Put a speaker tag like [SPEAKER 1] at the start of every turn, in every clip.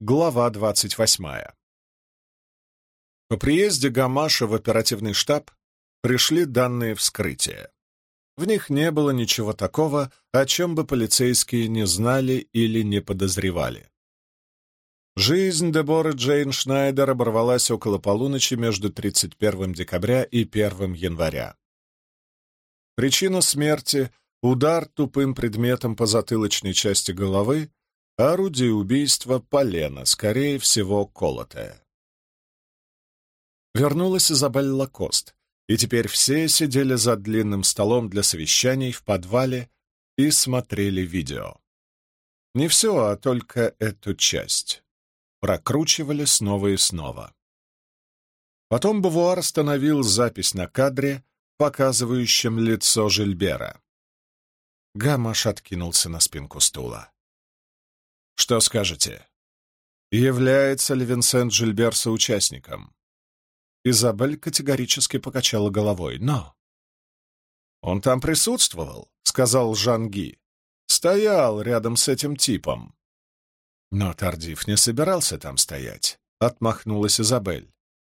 [SPEAKER 1] Глава двадцать восьмая. По приезде Гамаша в оперативный штаб пришли данные вскрытия. В них не было ничего такого, о чем бы полицейские не знали или не подозревали. Жизнь Деборы Джейн Шнайдер оборвалась около полуночи между 31 декабря и 1 января. Причина смерти — удар тупым предметом по затылочной части головы, орудие убийства — полено, скорее всего, колотое. Вернулась Изабель Лакост, и теперь все сидели за длинным столом для совещаний в подвале и смотрели видео. Не все, а только эту часть. Прокручивали снова и снова. Потом Бувуар остановил запись на кадре, показывающем лицо Жильбера. Гамаш откинулся на спинку стула. «Что скажете? Является ли Винсент Жильбер соучастником?» Изабель категорически покачала головой. «Но...» «Он там присутствовал», — сказал Жанги. «Стоял рядом с этим типом». Но Тардив не собирался там стоять, — отмахнулась Изабель.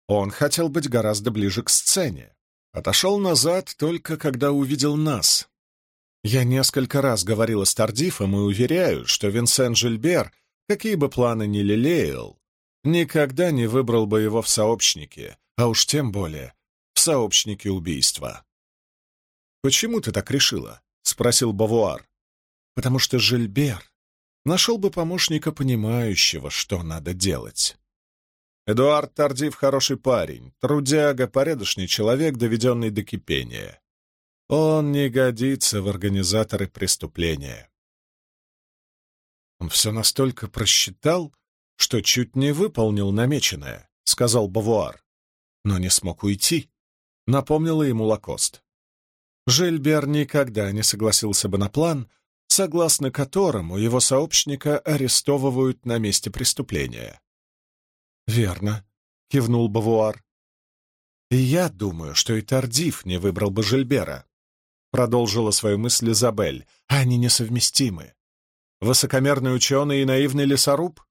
[SPEAKER 1] Он хотел быть гораздо ближе к сцене. Отошел назад только когда увидел нас. Я несколько раз говорила с Тардифом и уверяю, что Винсент Жильбер, какие бы планы ни лелеял, никогда не выбрал бы его в сообщники, а уж тем более в сообщники убийства. «Почему ты так решила?» — спросил Бавуар. «Потому что Жильбер нашел бы помощника, понимающего, что надо делать». Эдуард Тардив хороший парень, трудяга, порядочный человек, доведенный до кипения. Он не годится в организаторы преступления. Он все настолько просчитал, что чуть не выполнил намеченное, — сказал Бавуар но не смог уйти, напомнила ему Лакост. Жильбер никогда не согласился бы на план, согласно которому его сообщника арестовывают на месте преступления. «Верно», — кивнул Бавуар. «И я думаю, что и Тардив не выбрал бы Жильбера», — продолжила свою мысль Изабель. «Они несовместимы. Высокомерный ученый и наивный лесоруб?»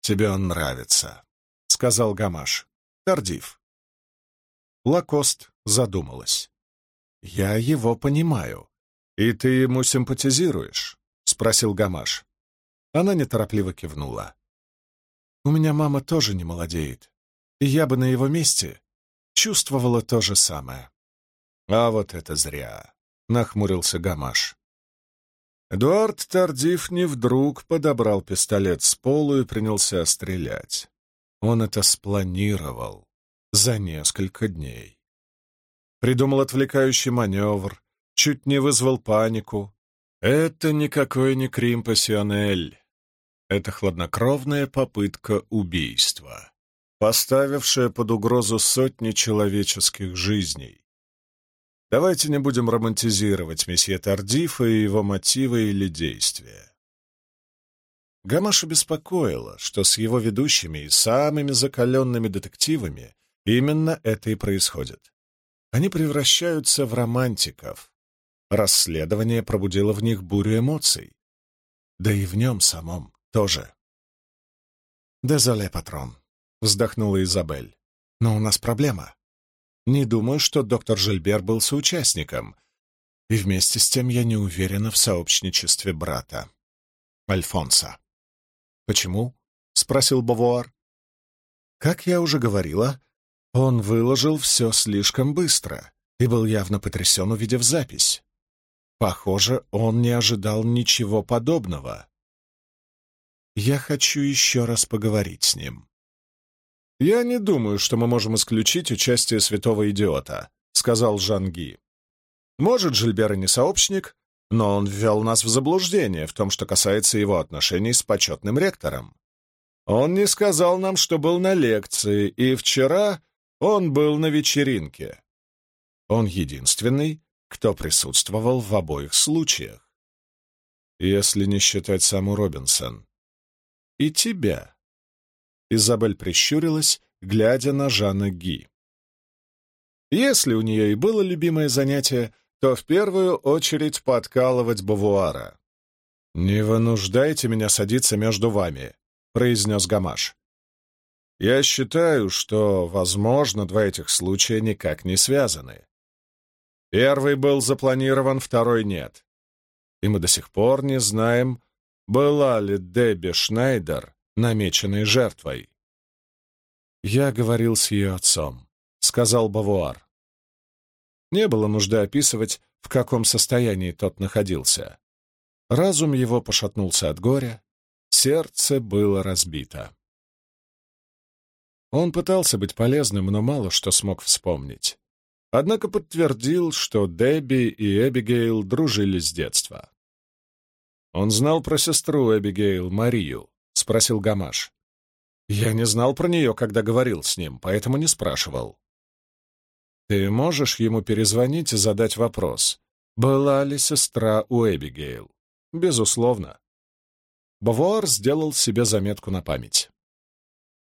[SPEAKER 1] «Тебе он нравится», — сказал Гамаш. Тардив. Лакост задумалась. «Я его понимаю. И ты ему симпатизируешь?» — спросил Гамаш. Она неторопливо кивнула. «У меня мама тоже не молодеет, и я бы на его месте чувствовала то же самое». «А вот это зря!» — нахмурился Гамаш. Эдуард Тардив не вдруг подобрал пистолет с полу и принялся стрелять. Он это спланировал за несколько дней. Придумал отвлекающий маневр, чуть не вызвал панику. Это никакой не крим-пассионель. Это хладнокровная попытка убийства, поставившая под угрозу сотни человеческих жизней. Давайте не будем романтизировать месье Тардифа и его мотивы или действия. Гамаша беспокоило, что с его ведущими и самыми закаленными детективами именно это и происходит. Они превращаются в романтиков. Расследование пробудило в них бурю эмоций. Да и в нем самом тоже. «Дезоле, патрон», — вздохнула Изабель. «Но у нас проблема. Не думаю, что доктор Жильбер был соучастником, и вместе с тем я не уверена в сообщничестве брата, Альфонса». «Почему?» — спросил Бавуар. «Как я уже говорила, он выложил все слишком быстро и был явно потрясен, увидев запись. Похоже, он не ожидал ничего подобного. Я хочу еще раз поговорить с ним». «Я не думаю, что мы можем исключить участие святого идиота», — сказал Жанги. «Может, Жильбер и не сообщник, но он ввел нас в заблуждение в том, что касается его отношений с почетным ректором. Он не сказал нам, что был на лекции, и вчера он был на вечеринке. Он единственный, кто присутствовал в обоих случаях. Если не считать саму Робинсон. И тебя. Изабель прищурилась, глядя на Жана Ги. Если у нее и было любимое занятие — то в первую очередь подкалывать Бавуара. «Не вынуждайте меня садиться между вами», произнес Гамаш. «Я считаю, что, возможно, два этих случая никак не связаны. Первый был запланирован, второй нет. И мы до сих пор не знаем, была ли Дебби Шнайдер намеченной жертвой. «Я говорил с ее отцом», — сказал Бавуар. Не было нужды описывать, в каком состоянии тот находился. Разум его пошатнулся от горя, сердце было разбито. Он пытался быть полезным, но мало что смог вспомнить. Однако подтвердил, что Дебби и Эбигейл дружили с детства. Он знал про сестру Эбигейл, Марию, — спросил Гамаш. Я не знал про нее, когда говорил с ним, поэтому не спрашивал. Ты можешь ему перезвонить и задать вопрос, была ли сестра у Эбигейл? Безусловно. Бавуар сделал себе заметку на память.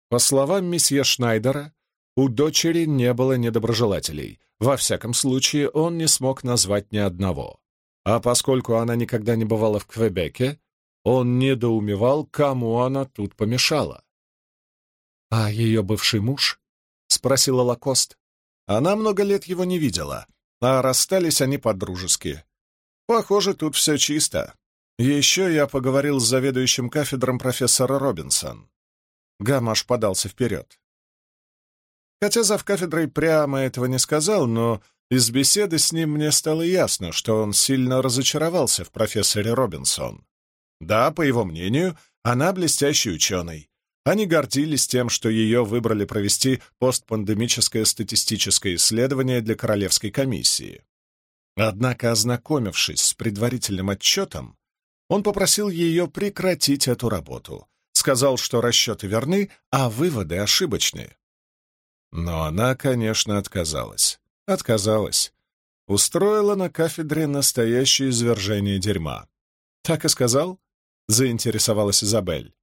[SPEAKER 1] По словам месье Шнайдера, у дочери не было недоброжелателей. Во всяком случае, он не смог назвать ни одного. А поскольку она никогда не бывала в Квебеке, он недоумевал, кому она тут помешала. «А ее бывший муж?» — спросила Лакост. Она много лет его не видела, а расстались они по-дружески. Похоже, тут все чисто. Еще я поговорил с заведующим кафедром профессора Робинсон. Гамаш подался вперед. Хотя зав кафедрой прямо этого не сказал, но из беседы с ним мне стало ясно, что он сильно разочаровался в профессоре Робинсон. Да, по его мнению, она блестящий ученый. Они гордились тем, что ее выбрали провести постпандемическое статистическое исследование для Королевской комиссии. Однако, ознакомившись с предварительным отчетом, он попросил ее прекратить эту работу, сказал, что расчеты верны, а выводы ошибочны. Но она, конечно, отказалась. Отказалась. Устроила на кафедре настоящее извержение дерьма. Так и сказал? Заинтересовалась Изабель.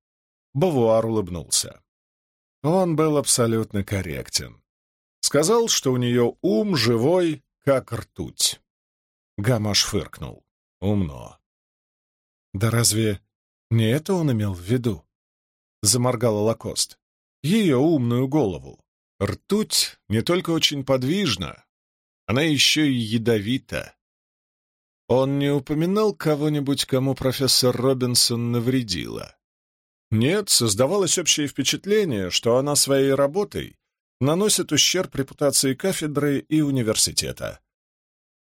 [SPEAKER 1] Бавуар улыбнулся. Он был абсолютно корректен. Сказал, что у нее ум живой, как ртуть. Гамаш фыркнул. Умно. Да разве не это он имел в виду? Заморгала Лакост. Ее умную голову. Ртуть не только очень подвижна, она еще и ядовита. Он не упоминал кого-нибудь, кому профессор Робинсон навредила. Нет, создавалось общее впечатление, что она своей работой наносит ущерб репутации кафедры и университета.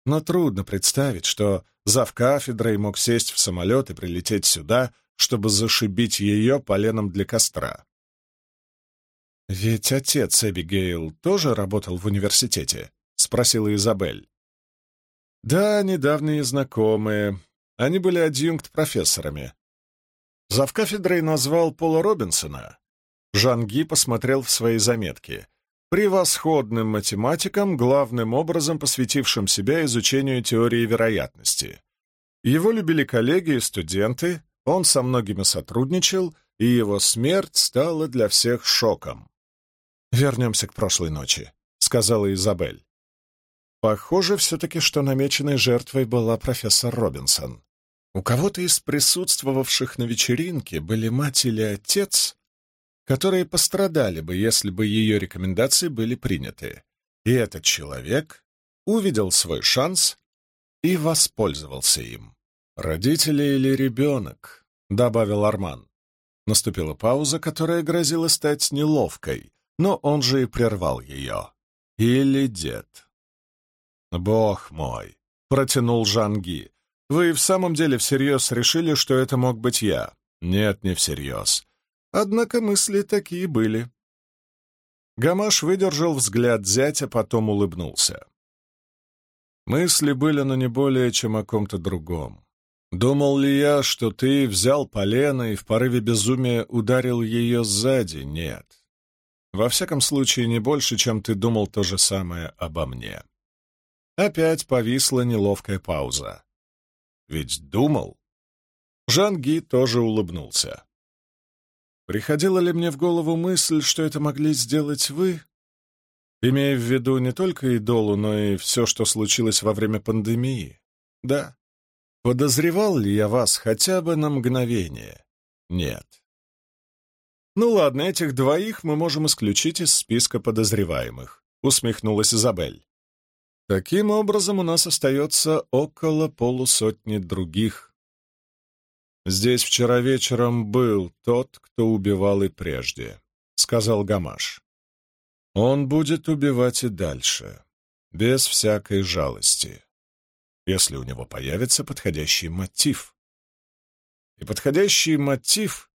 [SPEAKER 1] Но трудно представить, что зав кафедрой мог сесть в самолет и прилететь сюда, чтобы зашибить ее поленом для костра. «Ведь отец Эбигейл тоже работал в университете?» — спросила Изабель. Да, недавние знакомые. Они были адъюнкт-профессорами. Завкафедрой назвал Пола Робинсона. Жанги посмотрел в свои заметки. Превосходным математиком, главным образом посвятившим себя изучению теории вероятности. Его любили коллеги и студенты, он со многими сотрудничал, и его смерть стала для всех шоком. «Вернемся к прошлой ночи», — сказала Изабель. Похоже все-таки, что намеченной жертвой была профессор Робинсон. У кого-то из присутствовавших на вечеринке были мать или отец, которые пострадали бы, если бы ее рекомендации были приняты. И этот человек увидел свой шанс и воспользовался им. «Родители или ребенок», — добавил Арман. Наступила пауза, которая грозила стать неловкой, но он же и прервал ее. «Или дед». «Бог мой!» — протянул Жанги. «Вы в самом деле всерьез решили, что это мог быть я?» «Нет, не всерьез. Однако мысли такие были». Гамаш выдержал взгляд зятя, потом улыбнулся. Мысли были, но не более, чем о ком-то другом. Думал ли я, что ты взял полено и в порыве безумия ударил ее сзади? Нет. Во всяком случае, не больше, чем ты думал то же самое обо мне. Опять повисла неловкая пауза. Ведь думал. Жанги тоже улыбнулся. Приходила ли мне в голову мысль, что это могли сделать вы? Имея в виду не только идолу, но и все, что случилось во время пандемии? Да. Подозревал ли я вас хотя бы на мгновение? Нет. «Ну ладно, этих двоих мы можем исключить из списка подозреваемых», — усмехнулась Изабель. «Таким образом, у нас остается около полусотни других. Здесь вчера вечером был тот, кто убивал и прежде», — сказал Гамаш. «Он будет убивать и дальше, без всякой жалости, если у него появится подходящий мотив». И подходящий мотив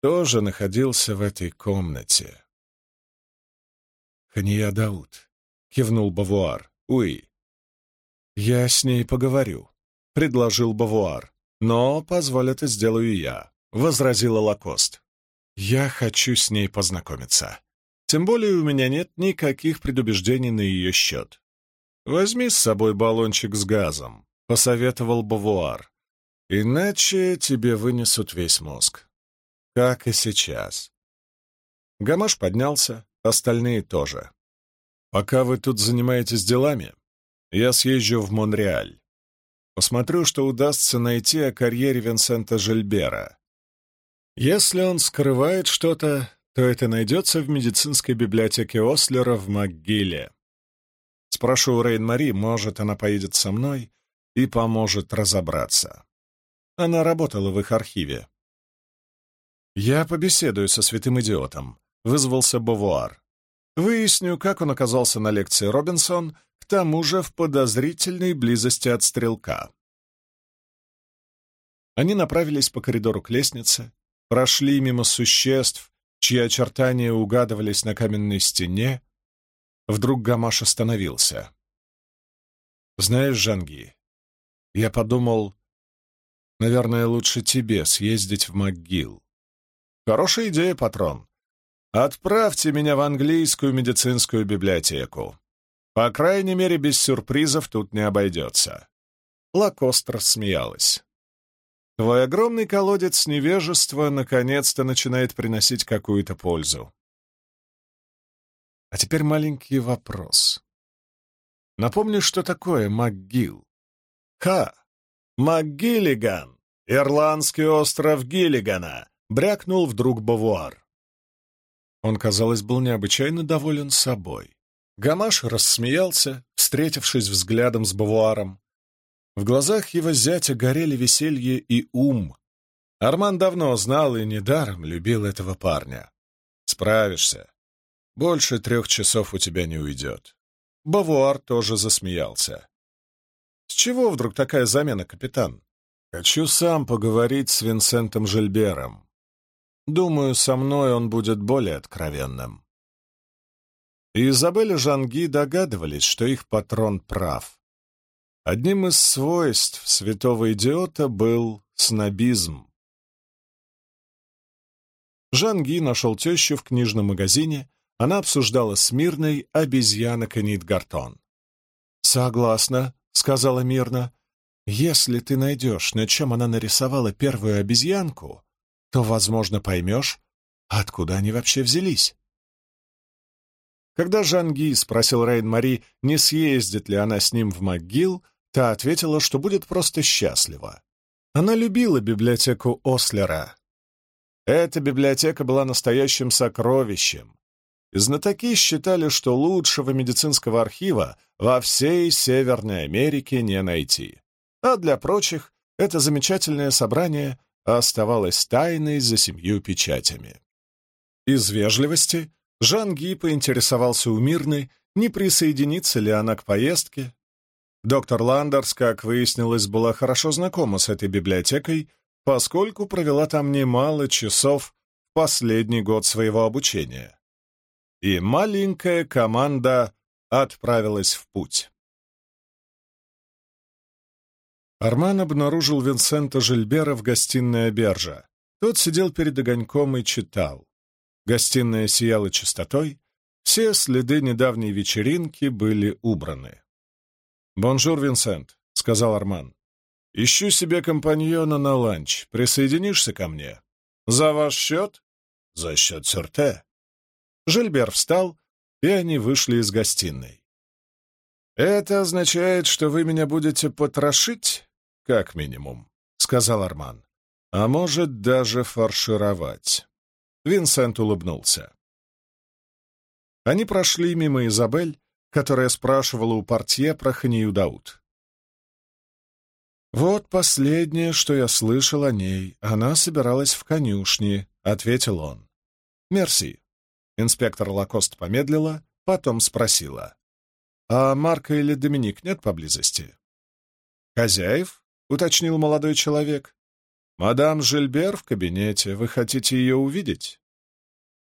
[SPEAKER 1] тоже находился в этой комнате. «Хания Дауд», — кивнул Бавуар. «Уи». «Я с ней поговорю», — предложил Бавуар. «Но позволь это сделаю я», — возразила Лакост. «Я хочу с ней познакомиться. Тем более у меня нет никаких предубеждений на ее счет. Возьми с собой баллончик с газом», — посоветовал Бавуар. «Иначе тебе вынесут весь мозг как и сейчас. Гамаш поднялся, остальные тоже. «Пока вы тут занимаетесь делами, я съезжу в Монреаль. Посмотрю, что удастся найти о карьере Винсента Жильбера. Если он скрывает что-то, то это найдется в медицинской библиотеке Ослера в МакГилле. Спрошу у Рейн-Мари, может, она поедет со мной и поможет разобраться. Она работала в их архиве. «Я побеседую со святым идиотом», — вызвался Бовуар. «Выясню, как он оказался на лекции Робинсон, к тому же в подозрительной близости от стрелка». Они направились по коридору к лестнице, прошли мимо существ, чьи очертания угадывались на каменной стене. Вдруг Гамаш остановился. «Знаешь, Жанги, я подумал, наверное, лучше тебе съездить в МакГилл. Хорошая идея, патрон. Отправьте меня в английскую медицинскую библиотеку. По крайней мере, без сюрпризов тут не обойдется. Лакост рассмеялась. Твой огромный колодец невежества наконец-то начинает приносить какую-то пользу. А теперь маленький вопрос. Напомни, что такое МакГилл? Ха! МакГиллиган! Ирландский остров Гиллигана! брякнул вдруг Бавуар. Он, казалось, был необычайно доволен собой. Гамаш рассмеялся, встретившись взглядом с Бавуаром. В глазах его зятя горели веселье и ум. Арман давно знал и недаром любил этого парня. «Справишься. Больше трех часов у тебя не уйдет». Бавуар тоже засмеялся. «С чего вдруг такая замена, капитан?» «Хочу сам поговорить с Винсентом Жильбером. Думаю, со мной он будет более откровенным. Изабель и Жанги догадывались, что их патрон прав. Одним из свойств святого идиота был снобизм. Жанги нашел тещу в книжном магазине, она обсуждала с Мирной обезьянок и Гартон. «Согласна», — сказала Мирна. «Если ты найдешь, на чем она нарисовала первую обезьянку, то, возможно, поймешь, откуда они вообще взялись. Когда Жанги спросил Рейн-Мари, не съездит ли она с ним в МакГилл, та ответила, что будет просто счастлива. Она любила библиотеку Ослера. Эта библиотека была настоящим сокровищем. Знатоки считали, что лучшего медицинского архива во всей Северной Америке не найти. А для прочих это замечательное собрание оставалась тайной за семью печатями. Из вежливости Жан Ги поинтересовался у Мирны, не присоединится ли она к поездке. Доктор Ландерс, как выяснилось, была хорошо знакома с этой библиотекой, поскольку провела там немало часов в последний год своего обучения. И маленькая команда отправилась в путь. Арман обнаружил Винсента Жильбера в гостиной Абержа. Тот сидел перед огоньком и читал. Гостиная сияла чистотой, все следы недавней вечеринки были убраны. «Бонжур, Винсент», — сказал Арман. «Ищу себе компаньона на ланч. Присоединишься ко мне?» «За ваш счет?» «За счет Сюрте». Жильбер встал, и они вышли из гостиной. «Это означает, что вы меня будете потрошить?» «Как минимум», — сказал Арман. «А может, даже фаршировать». Винсент улыбнулся. Они прошли мимо Изабель, которая спрашивала у портье про Ханию Дауд. «Вот последнее, что я слышал о ней. Она собиралась в конюшне», — ответил он. «Мерси». Инспектор Лакост помедлила, потом спросила. «А Марка или Доминик нет поблизости?» «Хозяев?» — уточнил молодой человек. «Мадам Жильбер в кабинете. Вы хотите ее увидеть?»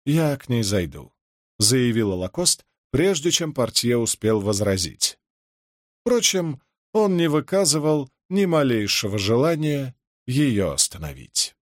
[SPEAKER 1] «Я к ней зайду», — заявила Лакост, прежде чем портье успел возразить. Впрочем, он не выказывал ни малейшего желания ее остановить.